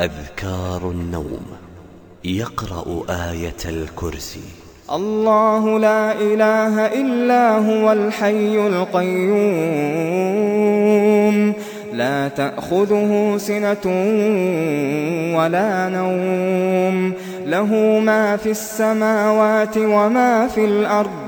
أذكار النوم. يقرأ آية الكرسي. الله لا إله إلا هو الحي القيوم. لا تأخذه سنة ولا نوم. له ما في السماوات وما في الأرض.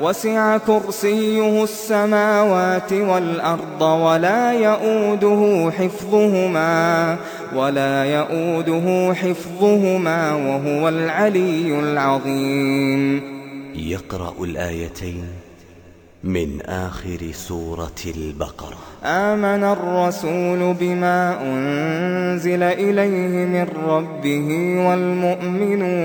وسع كرسيه السماوات والأرض ولا يؤوده حفظهما ولا يؤوده حفظهما وهو العلي العظيم. يقرأ الآيتين من آخر سورة البقرة. آمن الرسول بما أنزل إليه من ربه والمؤمنون.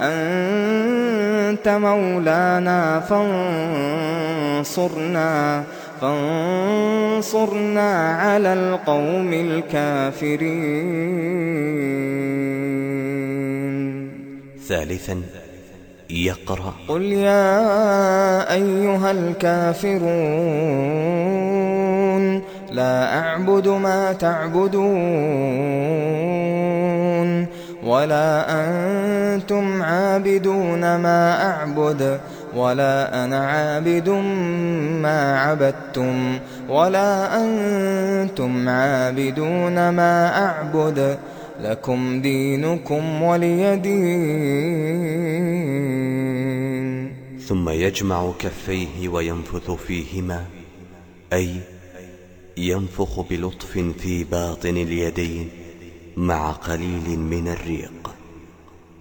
أنت مولانا فانصرنا فانصرنا على القوم الكافرين. ثالثا يقرأ. قل يا أيها الكافرون لا أعبد ما تعبدون. ولا أنتم عابدون ما أعبد ولا أنا عابد ما عبدتم ولا أنتم عابدون ما أعبد لكم دينكم ولي دين. ثم يجمع كفيه وينفث فيهما أي ينفخ بلطف في باطن اليدين. مع قليل من الريق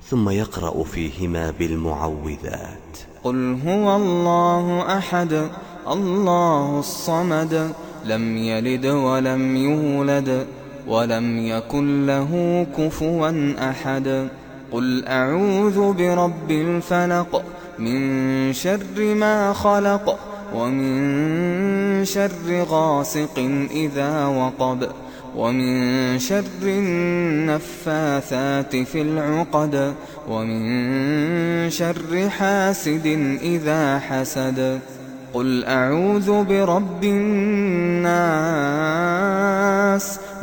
ثم يقرأ فيهما بالمعوذات. قل هو الله أحد الله الصمد لم يلد ولم يولد ولم يكن له كفوا أحد. قل أعوذ برب الفلق من شر ما خلق ومن شر غاسق إذا وقب. ومن شر النفاثات في العقد ومن شر حاسد إذا حسد. قل أعوذ برب الناس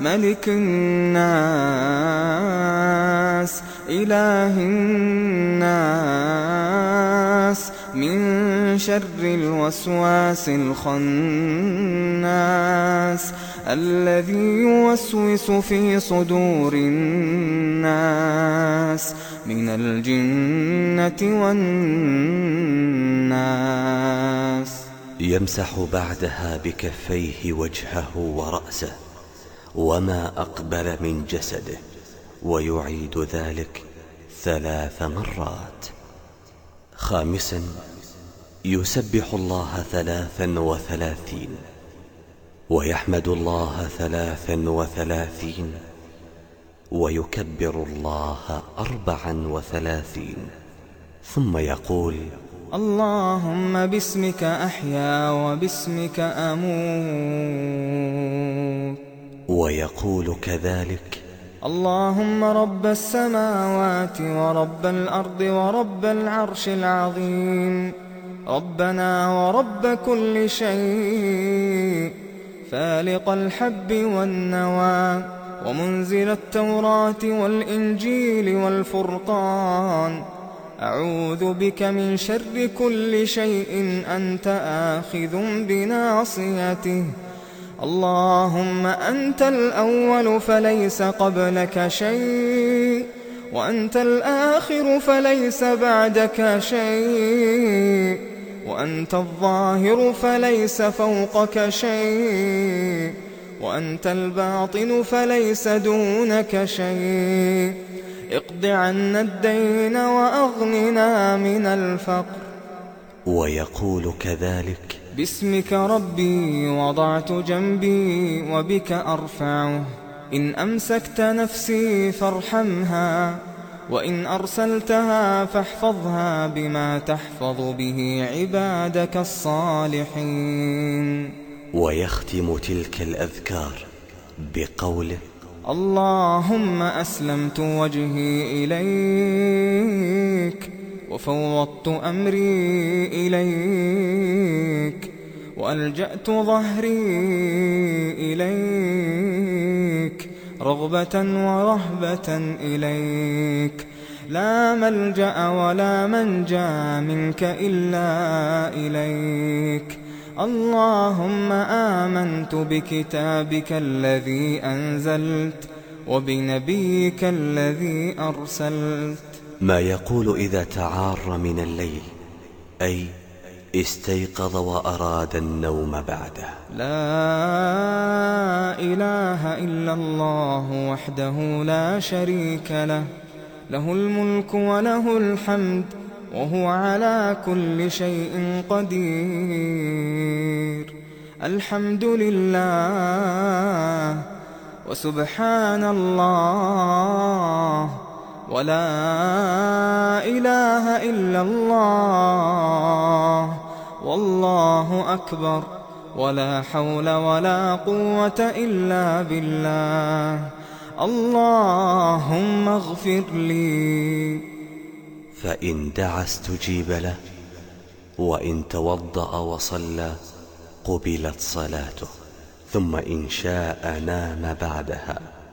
ملك الناس إله الناس من شر الوسواس الخناس الذي يوسوس في صدور الناس من الجنة والناس. يمسح بعدها بكفيه وجهه ورأسه. وما أقبل من جسده ويعيد ذلك ثلاث مرات. خامسا يسبح الله ثلاثا وثلاثين ويحمد الله ثلاثا وثلاثين ويكبر الله أربعا وثلاثين. ثم يقول اللهم باسمك أحيا وباسمك أموت. ويقول كذلك. اللهم رب السماوات ورب الأرض ورب العرش العظيم. ربنا ورب كل شيء. فالق الحب والنوى. ومنزل التوراة والإنجيل والفرقان. أعوذ بك من شر كل شيء. أنت آخذ بناصيته. اللهم أنت الأول فليس قبلك شيء وأنت الآخر فليس بعدك شيء وأنت الظاهر فليس فوقك شيء وأنت الباطن فليس دونك شيء. اقض عنا الدين وأغننا من الفقر. ويقول كذلك باسمك ربي وضعت جنبي وبك أرفعه. إن أمسكت نفسي فارحمها وإن أرسلتها فاحفظها بما تحفظ به عبادك الصالحين. ويختم تلك الأذكار بقوله اللهم أسلمت وجهي إليك. وفوضت أمري إليك وألجأت ظهري إليك رغبة ورهبة إليك لا ملجأ ولا منجأ منك إلا إليك اللهم آمنت بكتابك الذي أنزلت وبنبيك الذي أرسلت. ما يقول إذا تعار من الليل أي استيقظ وأراد النوم بعده. لا إله إلا الله وحده لا شريك له له الملك وله الحمد وهو على كل شيء قدير. الحمد لله وسبحان الله ولا إله إلا الله والله أكبر ولا حول ولا قوة إلا بالله اللهم اغفر لي فإن دعا استجيب له وإن توضأ وصلى قبلت صلاته. ثم إن شاء نام بعدها.